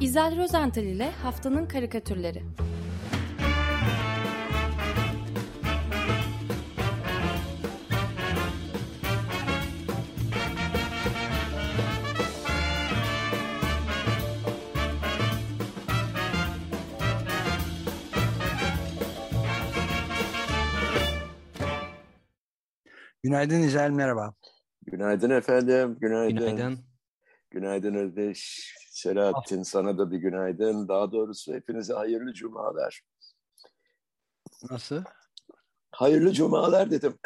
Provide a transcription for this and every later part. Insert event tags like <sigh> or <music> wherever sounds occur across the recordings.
İzel Rozental ile Haftanın Karikatürleri Günaydın İzel, merhaba. Günaydın efendim, günaydın. Günaydın. Günaydın Özdeş. Selahattin sana da bir günaydın. Daha doğrusu hepinize hayırlı cumalar. Nasıl? Hayırlı cumalar dedim.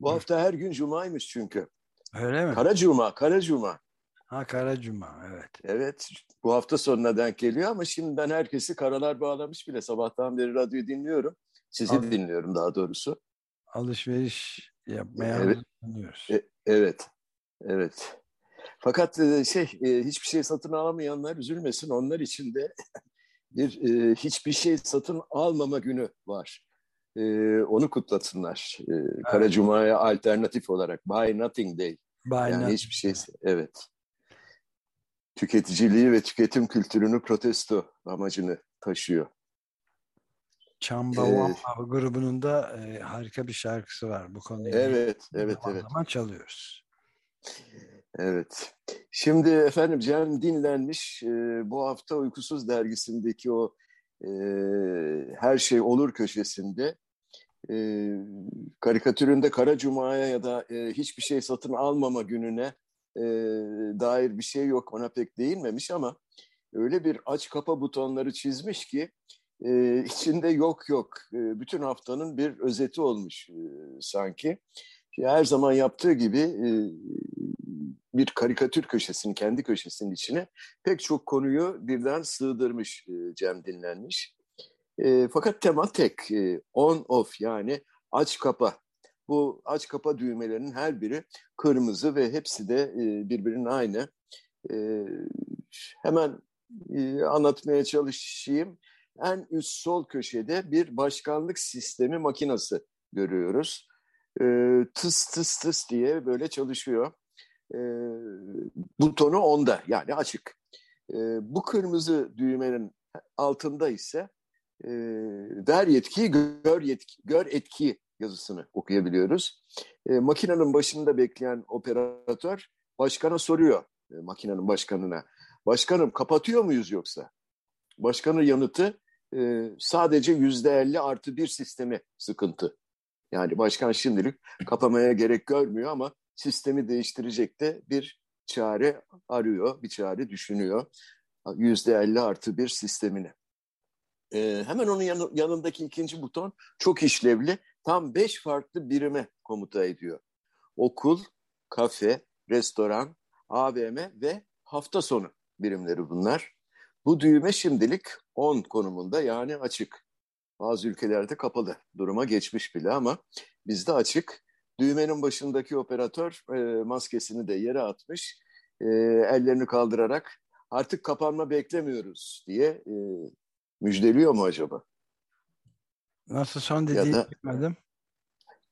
Bu hafta her gün cumaymış çünkü. Öyle mi? Kara cuma, kara cuma. Ha Kara Cuma, evet. Evet, bu hafta sonuna denk geliyor ama şimdiden herkesi karalar bağlamış bile. Sabahtan beri radyoyu dinliyorum. Sizi Abi. dinliyorum daha doğrusu. Alışveriş yapmaya Evet. E, evet, evet. Fakat e, şey, e, hiçbir şey satın alamayanlar üzülmesin. Onlar için de <laughs> bir e, hiçbir şey satın almama günü var. Onu kutlasınlar. E, Kara Cuma'ya alternatif olarak Buy Nothing Day. Bayna, Yani hiçbir şey, evet. Tüketiciliği ve tüketim kültürünü protesto amacını taşıyor. Çamba Ee, grubunun da e, harika bir şarkısı var bu konuda. Evet, evet, zaman evet. zaman çalıyoruz. Evet. Şimdi efendim Cem dinlenmiş. Ee, bu hafta Uykusuz dergisindeki o e, her şey olur köşesinde e, karikatüründe Kara Cuma'ya ya da e, hiçbir şey satın almama gününe e, dair bir şey yok. Ona pek değinmemiş ama öyle bir aç kapa butonları çizmiş ki e, içinde yok yok. E, bütün haftanın bir özeti olmuş e, sanki. Her zaman yaptığı gibi bir karikatür köşesinin, kendi köşesinin içine pek çok konuyu birden sığdırmış e, Cem dinlenmiş. Fakat tema tek, e, on off yani aç kapa. Bu aç kapa düğmelerinin her biri kırmızı ve hepsi de birbirinin aynı. Hemen anlatmaya çalışayım. En üst sol köşede bir başkanlık sistemi makinası görüyoruz. E, tıs tıs tıs diye böyle çalışıyor e, butonu onda yani açık. E, bu kırmızı düğmenin altında ise e, ver yetkiyi gör, yetki, gör etki yazısını okuyabiliyoruz. E, makinenin başında bekleyen operatör başkana soruyor e, makinenin başkanına. Başkanım kapatıyor muyuz yoksa? Başkanın yanıtı e, sadece yüzde elli artı bir sistemi sıkıntı. Yani başkan şimdilik kapamaya gerek görmüyor ama sistemi değiştirecek de bir çare arıyor, bir çare düşünüyor. Yüzde elli artı bir sistemini. Ee, hemen onun yanı, yanındaki ikinci buton çok işlevli. Tam beş farklı birime komuta ediyor. Okul, kafe, restoran, AVM ve hafta sonu birimleri bunlar. Bu düğme şimdilik 10 konumunda yani açık. Bazı ülkelerde kapalı. Duruma geçmiş bile ama bizde açık. Düğmenin başındaki operatör e, maskesini de yere atmış. E, ellerini kaldırarak artık kapanma beklemiyoruz diye e, müjdeliyor mu acaba? Nasıl son dediğini da- bilmedim.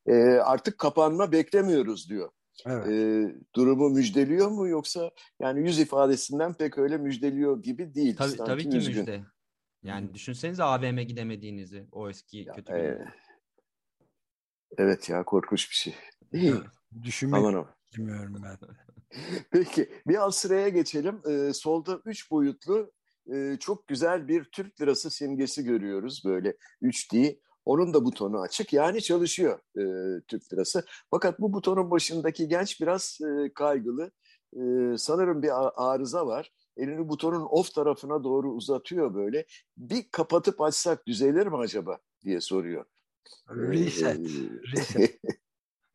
E, artık kapanma beklemiyoruz diyor. Evet. E, durumu müjdeliyor mu yoksa yani yüz ifadesinden pek öyle müjdeliyor gibi değil. Tabii, Sanki tabii ki üzgün. müjde. Yani düşünsenize AVM gidemediğinizi o eski Ya, kötü e, evet ya korkunç bir şey. <laughs> Düşünmek bilmiyorum ben. <laughs> Peki bir alt sıraya geçelim. Ee, solda üç boyutlu e, çok güzel bir Türk lirası simgesi görüyoruz böyle 3D. Onun da butonu açık yani çalışıyor e, Türk lirası. Fakat bu butonun başındaki genç biraz e, kaygılı. E, sanırım bir arıza var. Elini butonun off tarafına doğru uzatıyor böyle. Bir kapatıp açsak düzelir mi acaba diye soruyor. Reset. Ee, Reset.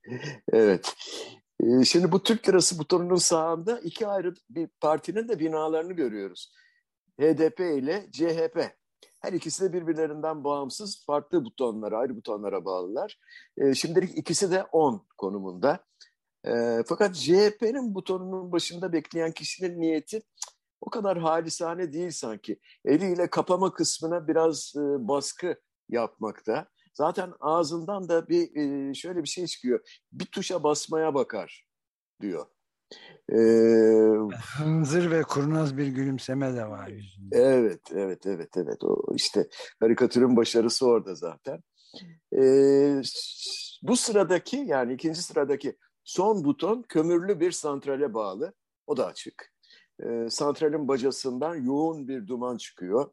<laughs> evet. Ee, Şimdi bu Türk lirası butonunun sağında iki ayrı bir partinin de binalarını görüyoruz. HDP ile CHP. Her ikisi de birbirlerinden bağımsız farklı butonlara, ayrı butonlara bağlılar. Ee, Şimdilik ikisi de 10 konumunda. Fakat CHP'nin butonunun başında bekleyen kişinin niyeti o kadar halisane değil sanki. Eliyle kapama kısmına biraz e, baskı yapmakta. Zaten ağzından da bir e, şöyle bir şey çıkıyor. Bir tuşa basmaya bakar diyor. Ee, <laughs> hınzır ve kurnaz bir gülümseme de var yüzünde. Evet, evet, evet, evet. O işte karikatürün başarısı orada zaten. Ee, bu sıradaki yani ikinci sıradaki son buton kömürlü bir santrale bağlı. O da açık. Ee, santralin bacasından yoğun bir duman çıkıyor.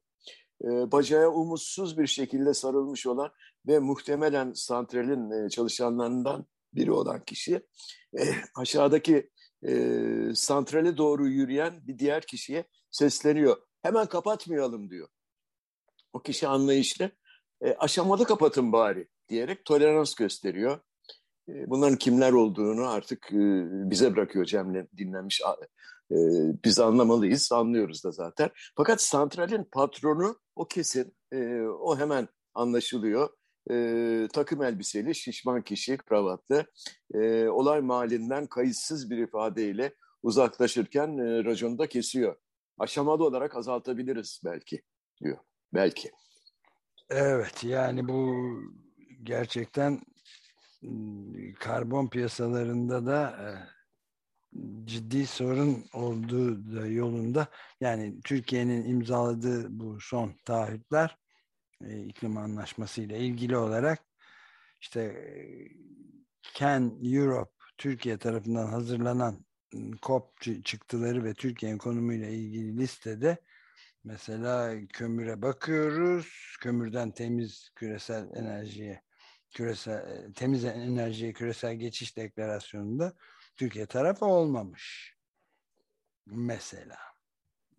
Ee, bacaya umutsuz bir şekilde sarılmış olan ve muhtemelen santralin e, çalışanlarından biri olan kişi e, aşağıdaki e, santrale doğru yürüyen bir diğer kişiye sesleniyor. Hemen kapatmayalım diyor. O kişi anlayışlı. E, aşamalı kapatın bari diyerek tolerans gösteriyor. E, bunların kimler olduğunu artık e, bize bırakıyor Cem'le dinlenmiş. E, biz anlamalıyız, anlıyoruz da zaten. Fakat santralin patronu o kesin, e, o hemen anlaşılıyor. E, takım elbiseli, şişman kişi, kravatlı, e, olay mahallinden kayıtsız bir ifadeyle uzaklaşırken e, raconu da kesiyor. Aşamalı olarak azaltabiliriz belki diyor. Belki. Evet yani bu gerçekten karbon piyasalarında da ciddi sorun olduğu da yolunda yani Türkiye'nin imzaladığı bu son taahhütler iklim anlaşması ile ilgili olarak işte Can Europe Türkiye tarafından hazırlanan COP çıktıları ve Türkiye'nin konumuyla ilgili listede mesela kömüre bakıyoruz. Kömürden temiz küresel enerjiye küresel temiz enerjiye küresel geçiş deklarasyonunda Türkiye tarafı olmamış. Mesela.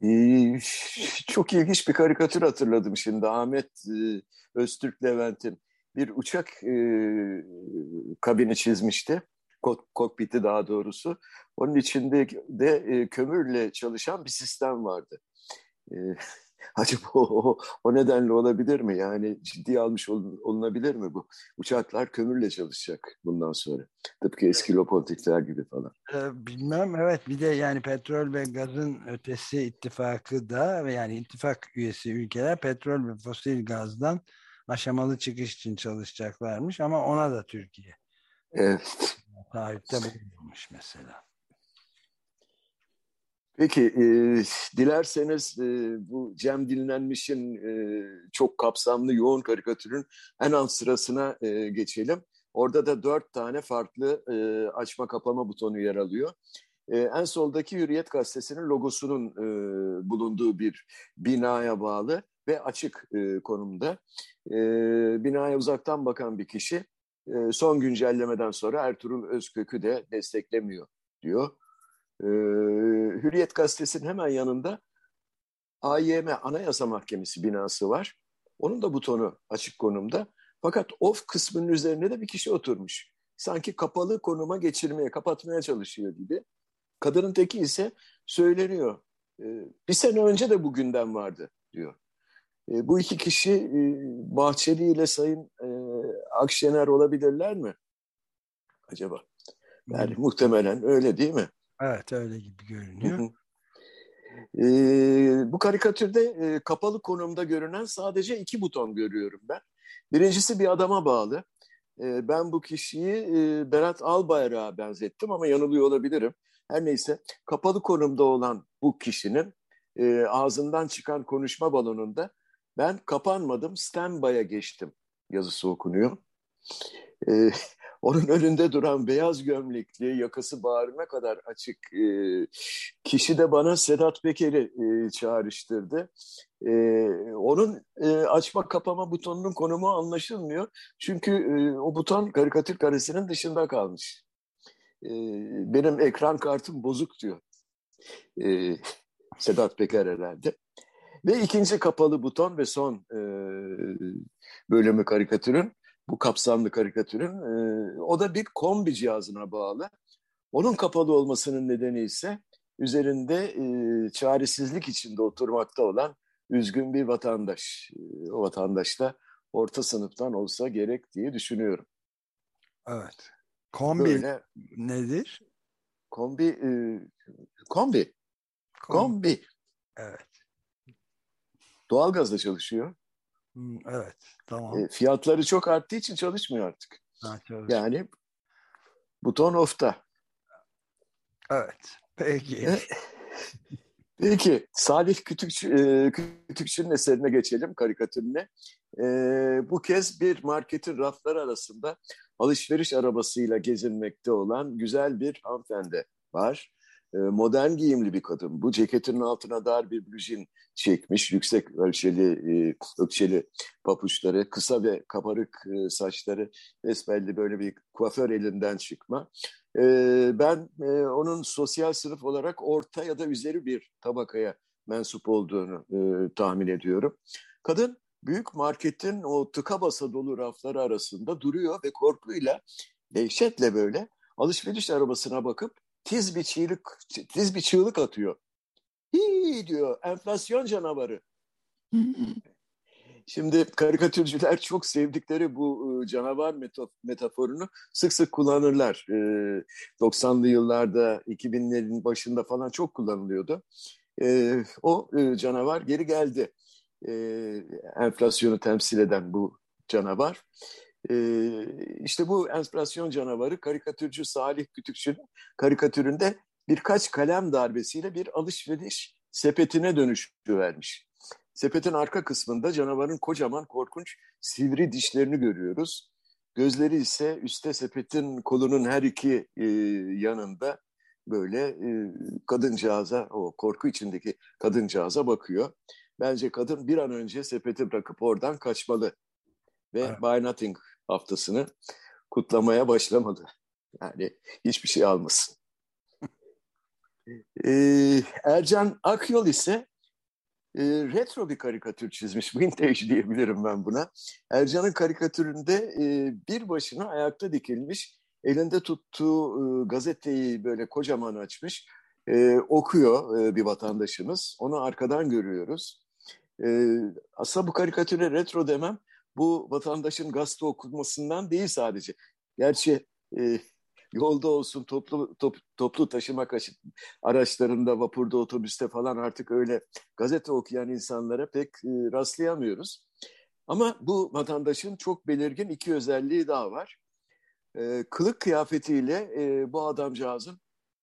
Ee, <laughs> çok ilginç bir karikatür hatırladım şimdi. Ahmet e, Öztürk Levent'in bir uçak e, kabini çizmişti. Kok, kokpiti daha doğrusu. Onun içinde de e, kömürle çalışan bir sistem vardı. E, acaba o, o nedenle olabilir mi? Yani ciddi almış olunabilir mi bu? Uçaklar kömürle çalışacak bundan sonra. Tıpkı eski lokomotifler gibi falan. Ee, bilmem evet bir de yani petrol ve gazın ötesi ittifakı da ve yani ittifak üyesi ülkeler petrol ve fosil gazdan aşamalı çıkış için çalışacaklarmış ama ona da Türkiye. Evet. <laughs> Taahhütte bulunmuş mesela. Peki, e, dilerseniz e, bu Cem Dinlenmiş'in e, çok kapsamlı yoğun karikatürün en alt sırasına e, geçelim. Orada da dört tane farklı e, açma kapama butonu yer alıyor. E, en soldaki Hürriyet Gazetesi'nin logosunun e, bulunduğu bir binaya bağlı ve açık e, konumda. E, binaya uzaktan bakan bir kişi e, son güncellemeden sonra Ertuğrul Özkök'ü de desteklemiyor diyor. E, Hürriyet Gazetesi'nin hemen yanında AYM Anayasa Mahkemesi binası var. Onun da butonu açık konumda. Fakat off kısmının üzerine de bir kişi oturmuş. Sanki kapalı konuma geçirmeye, kapatmaya çalışıyor gibi. Kadının teki ise söyleniyor. E, bir sene önce de bugünden vardı diyor. E, bu iki kişi e, Bahçeli ile Sayın e, Akşener olabilirler mi? Acaba? Yani muhtemelen öyle değil mi? Evet öyle gibi görünüyor. E, bu karikatürde e, kapalı konumda görünen sadece iki buton görüyorum ben. Birincisi bir adama bağlı. E, ben bu kişiyi e, Berat Albayrak'a benzettim ama yanılıyor olabilirim. Her neyse kapalı konumda olan bu kişinin e, ağzından çıkan konuşma balonunda ben kapanmadım standby'a geçtim yazısı okunuyor. E, onun önünde duran beyaz gömlekli, yakası bağrına kadar açık e, kişi de bana Sedat Peker'i e, çağrıştırdı. E, onun e, açma kapama butonunun konumu anlaşılmıyor. Çünkü e, o buton karikatür karesinin dışında kalmış. E, benim ekran kartım bozuk diyor. E, Sedat Peker herhalde. Ve ikinci kapalı buton ve son e, bölümü karikatürün bu kapsamlı karikatürün. E, o da bir kombi cihazına bağlı. Onun kapalı olmasının nedeni ise üzerinde e, çaresizlik içinde oturmakta olan üzgün bir vatandaş. E, o vatandaş da orta sınıftan olsa gerek diye düşünüyorum. Evet. Kombi Böyle, nedir? Kombi, e, kombi. Kombi. Evet. Doğalgazla çalışıyor. Evet, tamam. E, fiyatları çok arttığı için çalışmıyor artık. Ha, yani buton off'ta. Evet, peki. Peki Salih Kütükçü, e, Kütükçü'nün eserine geçelim karikatürüne. E, bu kez bir marketin rafları arasında alışveriş arabasıyla gezinmekte olan güzel bir hanımefendi var. E, modern giyimli bir kadın. Bu ceketinin altına dar bir blujin çekmiş. Yüksek ölçeli, e, ölçeli papuçları, kısa ve kabarık e, saçları besbelli böyle bir kuaför elinden çıkma. Ben onun sosyal sınıf olarak orta ya da üzeri bir tabakaya mensup olduğunu tahmin ediyorum. Kadın büyük marketin o tıka basa dolu rafları arasında duruyor ve korkuyla, dehşetle böyle alışveriş arabasına bakıp tiz bir çığlık, tiz bir çığlık atıyor. Hii diyor, enflasyon canavarı. <laughs> Şimdi karikatürcüler çok sevdikleri bu canavar metaforunu sık sık kullanırlar. 90'lı yıllarda, 2000'lerin başında falan çok kullanılıyordu. O canavar geri geldi. Enflasyonu temsil eden bu canavar. İşte bu enflasyon canavarı karikatürcü Salih Kütükçü'nün karikatüründe birkaç kalem darbesiyle bir alışveriş sepetine dönüşü vermiş. Sepetin arka kısmında canavarın kocaman korkunç sivri dişlerini görüyoruz. Gözleri ise üstte sepetin kolunun her iki e, yanında böyle e, kadıncağıza, o korku içindeki kadıncağıza bakıyor. Bence kadın bir an önce sepeti bırakıp oradan kaçmalı. Ve evet. Buy Nothing haftasını kutlamaya başlamalı. Yani hiçbir şey almasın. <laughs> ee, Ercan Akyol ise e, retro bir karikatür çizmiş. <laughs> Vintage diyebilirim ben buna. Ercan'ın karikatüründe e, bir başına ayakta dikilmiş, elinde tuttuğu e, gazeteyi böyle kocaman açmış, e, okuyor e, bir vatandaşımız. Onu arkadan görüyoruz. E, aslında bu karikatüre retro demem, bu vatandaşın gazete okumasından değil sadece. Gerçi e, yolda olsun toplu top, toplu taşıma araçlarında, vapurda, otobüste falan artık öyle gazete okuyan insanlara pek e, rastlayamıyoruz. Ama bu vatandaşın çok belirgin iki özelliği daha var. E, kılık kıyafetiyle e, bu adamcağızın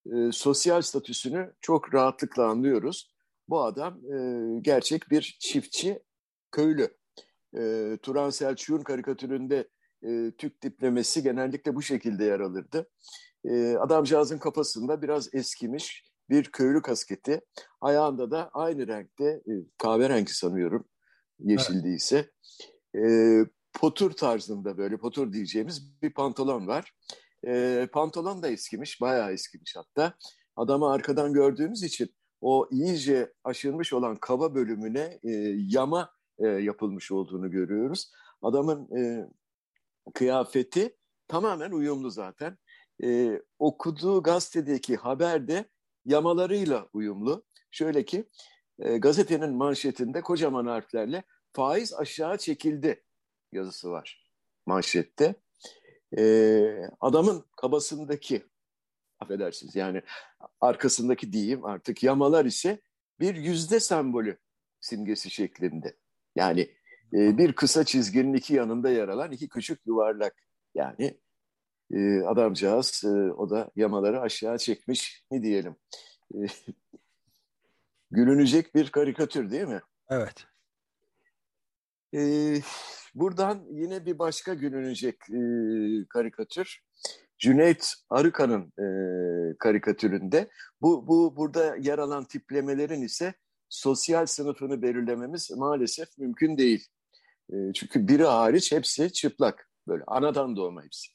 e, sosyal statüsünü çok rahatlıkla anlıyoruz. Bu adam e, gerçek bir çiftçi köylü. E, Turan Selçuk'un karikatüründe e, Türk diplemesi genellikle bu şekilde yer alırdı. E, adamcağızın kafasında biraz eskimiş bir köylü kasketi. Ayağında da aynı renkte, e, kahverengi sanıyorum, yeşil evet. değilse. E, potur tarzında böyle, potur diyeceğimiz bir pantolon var. E, pantolon da eskimiş, bayağı eskimiş hatta. Adamı arkadan gördüğümüz için o iyice aşırmış olan kaba bölümüne e, yama e, yapılmış olduğunu görüyoruz. Adamın e, kıyafeti tamamen uyumlu zaten. Ee, okuduğu gazetedeki haber de yamalarıyla uyumlu. Şöyle ki e, gazetenin manşetinde kocaman harflerle faiz aşağı çekildi yazısı var manşette. Ee, adamın kabasındaki affedersiniz yani arkasındaki diyeyim artık yamalar ise bir yüzde sembolü simgesi şeklinde. Yani e, bir kısa çizginin iki yanında yer alan iki küçük yuvarlak. Yani e, adamcağız e, o da yamaları aşağı çekmiş mi diyelim. E, <laughs> gülünecek bir karikatür değil mi? Evet. E, buradan yine bir başka gülünecek e, karikatür. Cüneyt Arıkan'ın e, karikatüründe bu, bu burada yer alan tiplemelerin ise sosyal sınıfını belirlememiz maalesef mümkün değil. E, çünkü biri hariç hepsi çıplak. Böyle anadan doğma hepsi.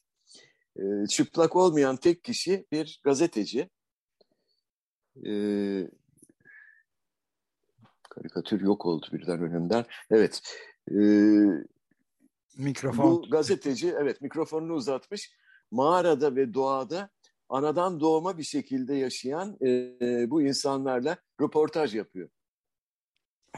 E, çıplak olmayan tek kişi bir gazeteci. E, karikatür yok oldu birden önümden. Evet. E, Mikrofon. Bu gazeteci evet mikrofonunu uzatmış. Mağarada ve doğada anadan doğma bir şekilde yaşayan e, bu insanlarla röportaj yapıyor.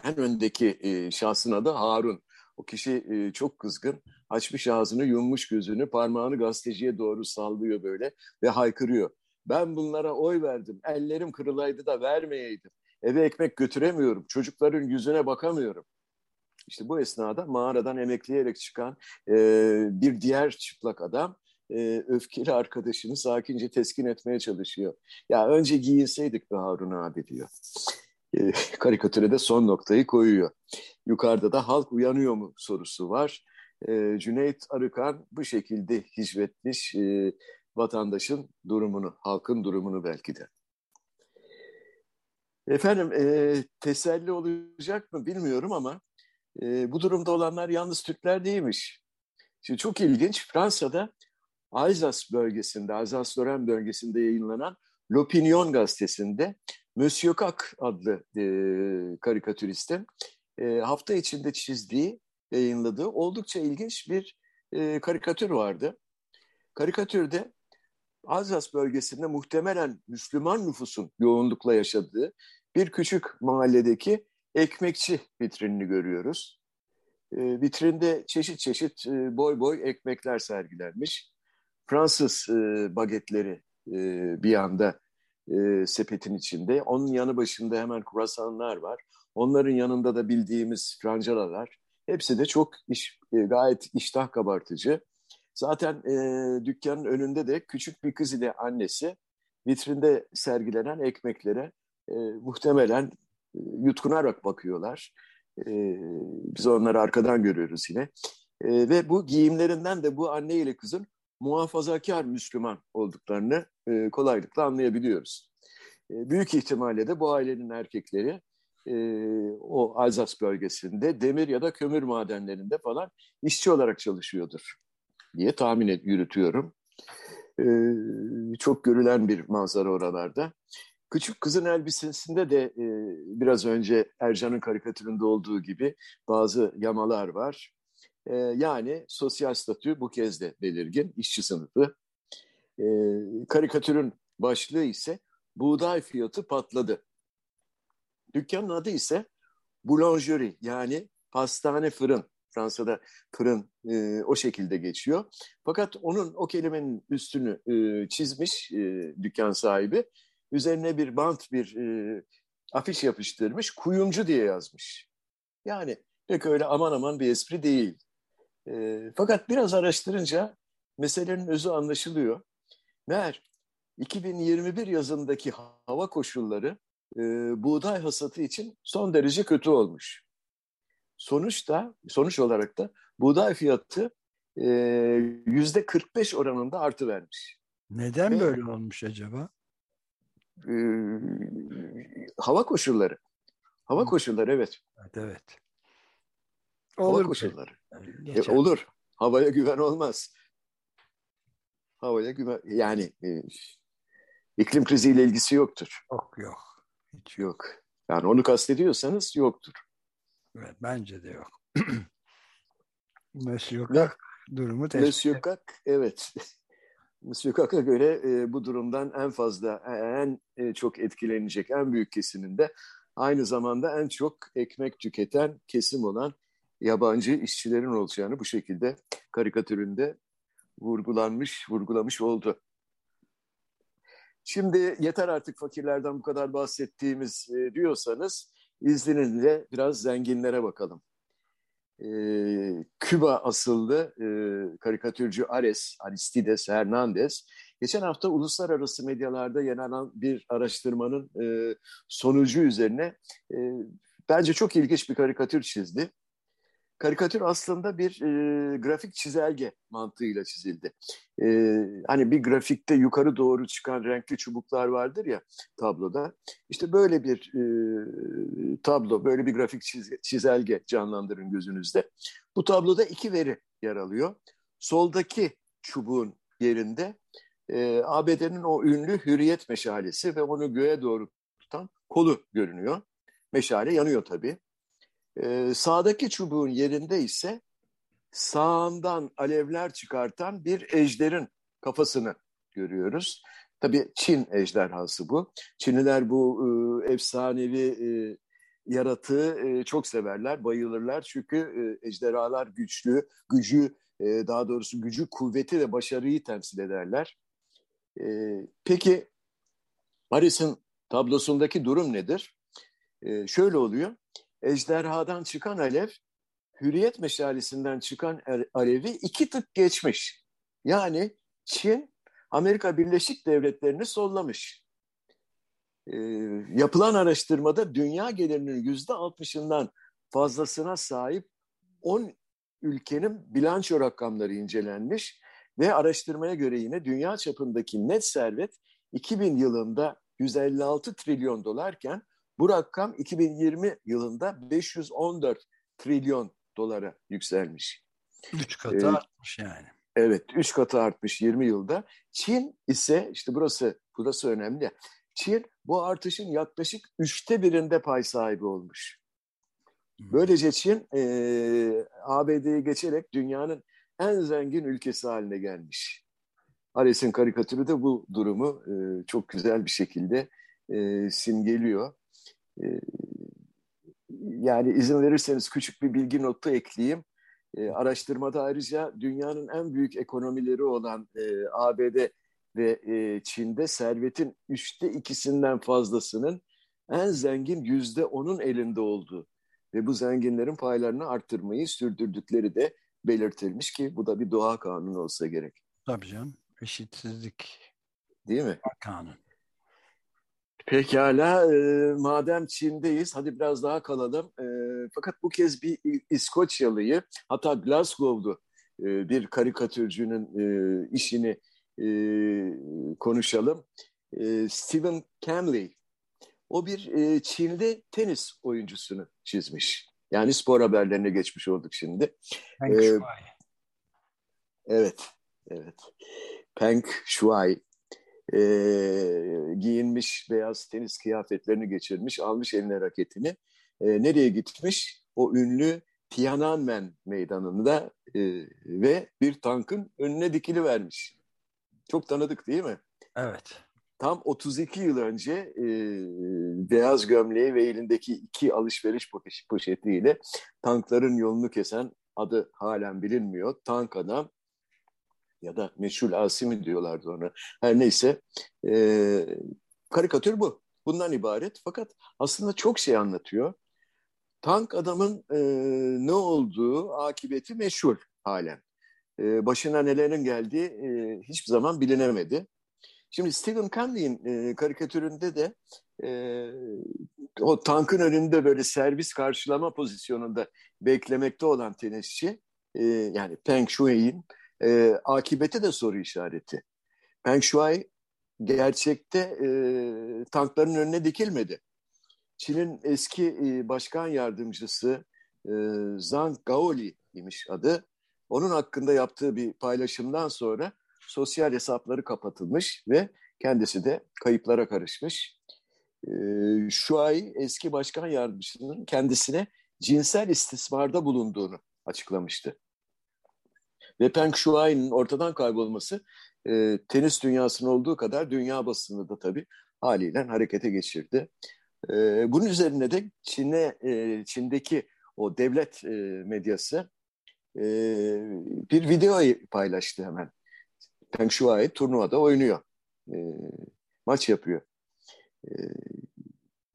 En öndeki e, şahsın adı Harun. O kişi e, çok kızgın. Açmış ağzını, yummuş gözünü, parmağını gazeteciye doğru sallıyor böyle ve haykırıyor. Ben bunlara oy verdim. Ellerim kırılaydı da vermeyeydim. Eve ekmek götüremiyorum. Çocukların yüzüne bakamıyorum. İşte bu esnada mağaradan emekleyerek çıkan e, bir diğer çıplak adam e, öfkeli arkadaşını sakince teskin etmeye çalışıyor. Ya önce giyinseydik be Harun abi diyor. E, <laughs> karikatüre de son noktayı koyuyor. Yukarıda da halk uyanıyor mu sorusu var. E, Cüneyt Arıkan bu şekilde hicvetmiş e, vatandaşın durumunu, halkın durumunu belki de. Efendim teselli olacak mı bilmiyorum ama bu durumda olanlar yalnız Türkler değilmiş. Şimdi çok ilginç Fransa'da Alsace bölgesinde, Alsace-Lorraine bölgesinde yayınlanan L'Opinion gazetesinde Monsieur Kak adlı e, karikatüristin e, hafta içinde çizdiği, yayınladığı oldukça ilginç bir e, karikatür vardı. Karikatürde Alsace bölgesinde muhtemelen Müslüman nüfusun yoğunlukla yaşadığı bir küçük mahalledeki ekmekçi vitrinini görüyoruz. E, vitrinde çeşit çeşit e, boy boy ekmekler sergilenmiş. Fransız e, bagetleri e, bir anda e, sepetin içinde. Onun yanı başında hemen kruasanlar var. Onların yanında da bildiğimiz francalalar. Hepsi de çok iş, e, gayet iştah kabartıcı. Zaten e, dükkanın önünde de küçük bir kız ile annesi vitrinde sergilenen ekmeklere e, muhtemelen e, yutkunarak bakıyorlar. E, biz onları arkadan görüyoruz yine. E, ve bu giyimlerinden de bu anne ile kızın muhafazakar Müslüman olduklarını e, kolaylıkla anlayabiliyoruz. E, büyük ihtimalle de bu ailenin erkekleri e, o Alzas bölgesinde demir ya da kömür madenlerinde falan işçi olarak çalışıyordur diye tahmin et, yürütüyorum. E, çok görülen bir manzara oralarda. Küçük kızın elbisesinde de e, biraz önce Ercan'ın karikatüründe olduğu gibi bazı yamalar var. E, yani sosyal statü bu kez de belirgin, işçi sınıfı. E, karikatürün başlığı ise buğday fiyatı patladı. Dükkanın adı ise boulangerie yani pastane fırın. Fransa'da fırın e, o şekilde geçiyor. Fakat onun o kelimenin üstünü e, çizmiş e, dükkan sahibi. Üzerine bir bant bir e, afiş yapıştırmış. Kuyumcu diye yazmış. Yani pek öyle aman aman bir espri değil. E, fakat biraz araştırınca meselenin özü anlaşılıyor. Meğer 2021 yazındaki hava koşulları e, buğday hasatı için son derece kötü olmuş. Sonuçta, sonuç olarak da buğday fiyatı e, yüzde 45 oranında artı vermiş. Neden Ve, böyle olmuş acaba? E, hava koşulları. Hava koşulları evet. Evet evet. Olur hava koşulları. E, olur. Havaya güven olmaz. Havaya güven yani e, iklim kriziyle ilgisi yoktur. Yok yok. Hiç yok. Yani onu kastediyorsanız yoktur. Evet, bence de yok. <clears throat> Monsieur Kak durumu tespit Monsieur Kak, evet. <laughs> Monsieur Kak'a göre e, bu durumdan en fazla, en e, çok etkilenecek en büyük kesiminde aynı zamanda en çok ekmek tüketen kesim olan yabancı işçilerin olacağını bu şekilde karikatüründe vurgulanmış, vurgulamış oldu. Şimdi yeter artık fakirlerden bu kadar bahsettiğimiz e, diyorsanız izninizle biraz zenginlere bakalım. E, Küba asıllı e, karikatürcü Ares, Aristides Hernandez, geçen hafta uluslararası medyalarda yayınlanan bir araştırmanın e, sonucu üzerine e, bence çok ilginç bir karikatür çizdi karikatür aslında bir e, grafik çizelge mantığıyla çizildi. E, hani bir grafikte yukarı doğru çıkan renkli çubuklar vardır ya tabloda. İşte böyle bir e, tablo, böyle bir grafik çizelge canlandırın gözünüzde. Bu tabloda iki veri yer alıyor. Soldaki çubuğun yerinde e, ABD'nin o ünlü hürriyet meşalesi ve onu göğe doğru tutan kolu görünüyor. Meşale yanıyor tabii. Ee, sağdaki çubuğun yerinde ise sağından alevler çıkartan bir ejderin kafasını görüyoruz. Tabii Çin ejderhası bu. Çinliler bu e, efsanevi e, yaratığı e, çok severler, bayılırlar. Çünkü e, ejderhalar güçlü, gücü, e, daha doğrusu gücü, kuvveti ve başarıyı temsil ederler. E, peki Paris'in tablosundaki durum nedir? E, şöyle oluyor ejderhadan çıkan alev hürriyet meşalesinden çıkan er, alevi iki tık geçmiş. Yani Çin Amerika Birleşik Devletleri'ni sollamış. E, yapılan araştırmada dünya gelirinin yüzde altmışından fazlasına sahip 10 ülkenin bilanço rakamları incelenmiş ve araştırmaya göre yine dünya çapındaki net servet 2000 yılında 156 trilyon dolarken bu rakam 2020 yılında 514 trilyon dolara yükselmiş. Üç katı ee, artmış yani. Evet, üç katı artmış 20 yılda. Çin ise, işte burası burası önemli. Çin bu artışın yaklaşık üçte birinde pay sahibi olmuş. Böylece Çin e, ABD'yi geçerek dünyanın en zengin ülkesi haline gelmiş. Ares'in karikatürü de bu durumu e, çok güzel bir şekilde e, simgeliyor. E, yani izin verirseniz küçük bir bilgi notu ekleyeyim. E, araştırmada ayrıca dünyanın en büyük ekonomileri olan e, ABD ve e, Çin'de servetin üçte ikisinden fazlasının en zengin yüzde onun elinde olduğu ve bu zenginlerin paylarını arttırmayı sürdürdükleri de belirtilmiş ki bu da bir doğa kanunu olsa gerek. Tabii canım. Eşitsizlik. Değil mi? Kanun. Pekala, e, madem Çin'deyiz, hadi biraz daha kalalım. E, fakat bu kez bir İskoçyalıyı, hatta Glasgow'du e, bir karikatürcünün e, işini e, konuşalım. E, Stephen Camley, o bir e, Çinli tenis oyuncusunu çizmiş. Yani spor haberlerine geçmiş olduk şimdi. Peng Shuai. evet, evet. Peng Shuai e, giyinmiş beyaz tenis kıyafetlerini geçirmiş, almış eline raketini. E, nereye gitmiş? O ünlü Tiananmen meydanında e, ve bir tankın önüne dikili vermiş. Çok tanıdık değil mi? Evet. Tam 32 yıl önce e, beyaz gömleği ve elindeki iki alışveriş poşetiyle tankların yolunu kesen adı halen bilinmiyor. Tank adam ya da meşhur Asimi diyorlardı ona. Her neyse e, karikatür bu. Bundan ibaret. Fakat aslında çok şey anlatıyor. Tank adamın e, ne olduğu akıbeti meşhur halen. E, başına nelerin geldiği e, hiçbir zaman bilinemedi. Şimdi Stephen Canley'in e, karikatüründe de e, o tankın önünde böyle servis karşılama pozisyonunda beklemekte olan tenisçi e, yani Peng Shui'nin e, akibeti de soru işareti. Peng Shuai gerçekte e, tankların önüne dikilmedi. Çin'in eski e, başkan yardımcısı e, Zhang Gaoli imiş adı. Onun hakkında yaptığı bir paylaşımdan sonra sosyal hesapları kapatılmış ve kendisi de kayıplara karışmış. E, Shuai eski başkan yardımcısının kendisine cinsel istismarda bulunduğunu açıklamıştı. Ve Peng Shuai'nin ortadan kaybolması e, tenis dünyasının olduğu kadar dünya basını da tabii haliyle harekete geçirdi. E, bunun üzerine de Çin'e e, Çin'deki o devlet e, medyası e, bir video paylaştı hemen. Peng Shuai turnuvada oynuyor. E, maç yapıyor. E,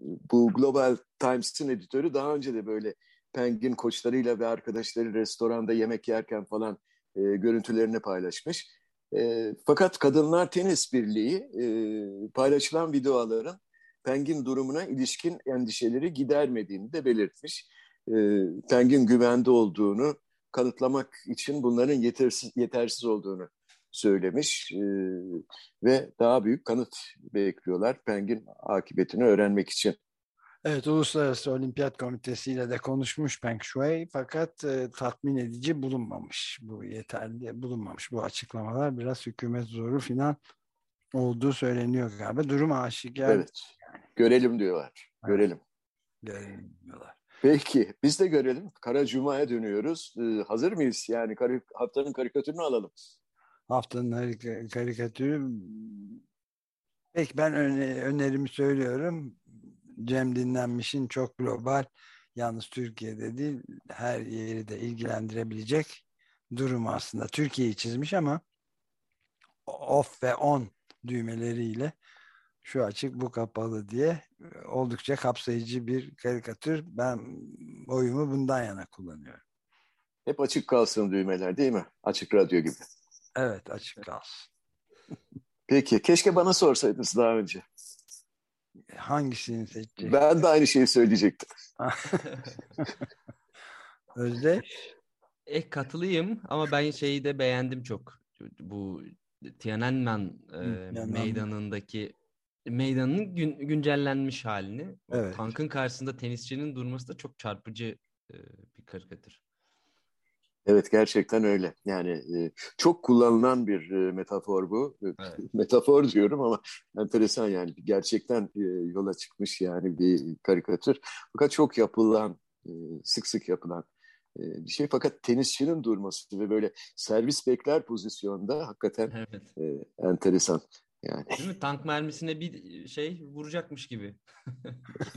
bu Global Times'ın editörü daha önce de böyle Peng'in koçlarıyla ve arkadaşları restoranda yemek yerken falan e, görüntülerini paylaşmış. E, fakat Kadınlar Tenis Birliği e, paylaşılan videoların Peng'in durumuna ilişkin endişeleri gidermediğini de belirtmiş. E, Peng'in güvende olduğunu kanıtlamak için bunların yetersiz, yetersiz olduğunu söylemiş e, ve daha büyük kanıt bekliyorlar Peng'in akıbetini öğrenmek için. Evet, Uluslararası Olimpiyat Komitesi ile de konuşmuş Peng Shuai fakat e, tatmin edici bulunmamış. Bu yeterli bulunmamış. Bu açıklamalar biraz hükümet zoru filan olduğu söyleniyor galiba. Durum aşikar. Evet. Yani. Görelim diyorlar. Evet. Görelim. Görelim diyorlar. Peki biz de görelim. Kara Cuma'ya dönüyoruz. Ee, hazır mıyız? Yani kar haftanın karikatürünü alalım. Haftanın karikatürü Peki ben önerimi söylüyorum. Cem Dinlenmiş'in çok global yalnız Türkiye'de değil her yeri de ilgilendirebilecek durum aslında. Türkiye'yi çizmiş ama off ve on düğmeleriyle şu açık bu kapalı diye oldukça kapsayıcı bir karikatür. Ben oyumu bundan yana kullanıyorum. Hep açık kalsın düğmeler değil mi? Açık radyo gibi. Evet açık kalsın. Peki. Keşke bana sorsaydınız daha önce. Hangisini seçecek? Ben de aynı şeyi söyleyecektim. <laughs> Özdeş? E katılayım ama ben şeyi de beğendim çok. Bu Tiananmen e, Tiananmen. meydanındaki meydanın gün, güncellenmiş halini. Evet. Tankın karşısında tenisçinin durması da çok çarpıcı e, bir karikatür. Evet gerçekten öyle. Yani e, çok kullanılan bir e, metafor bu. E, Evet. <laughs> Metafor diyorum ama enteresan yani gerçekten e, yola çıkmış yani bir karikatür. Fakat çok yapılan, e, sık sık yapılan bir şey. Fakat tenisçinin durması ve böyle servis bekler pozisyonda hakikaten Evet. e, enteresan. Yani Değil mi? Tank mermisine bir şey vuracakmış gibi. <laughs>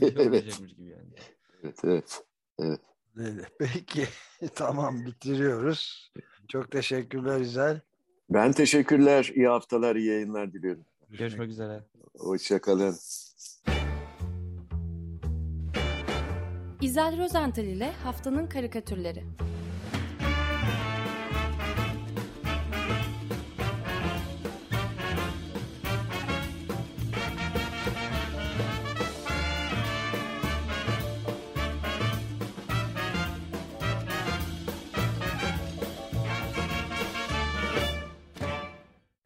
<laughs> Evet. Gibi yani. evet evet. Öyle. <laughs> Peki <laughs> tamam bitiriyoruz. Çok teşekkürler İzel. Ben teşekkürler. İyi haftalar, iyi yayınlar diliyorum. Görüşmek üzere. Hoşçakalın. İzel Rozental ile Haftanın Karikatürleri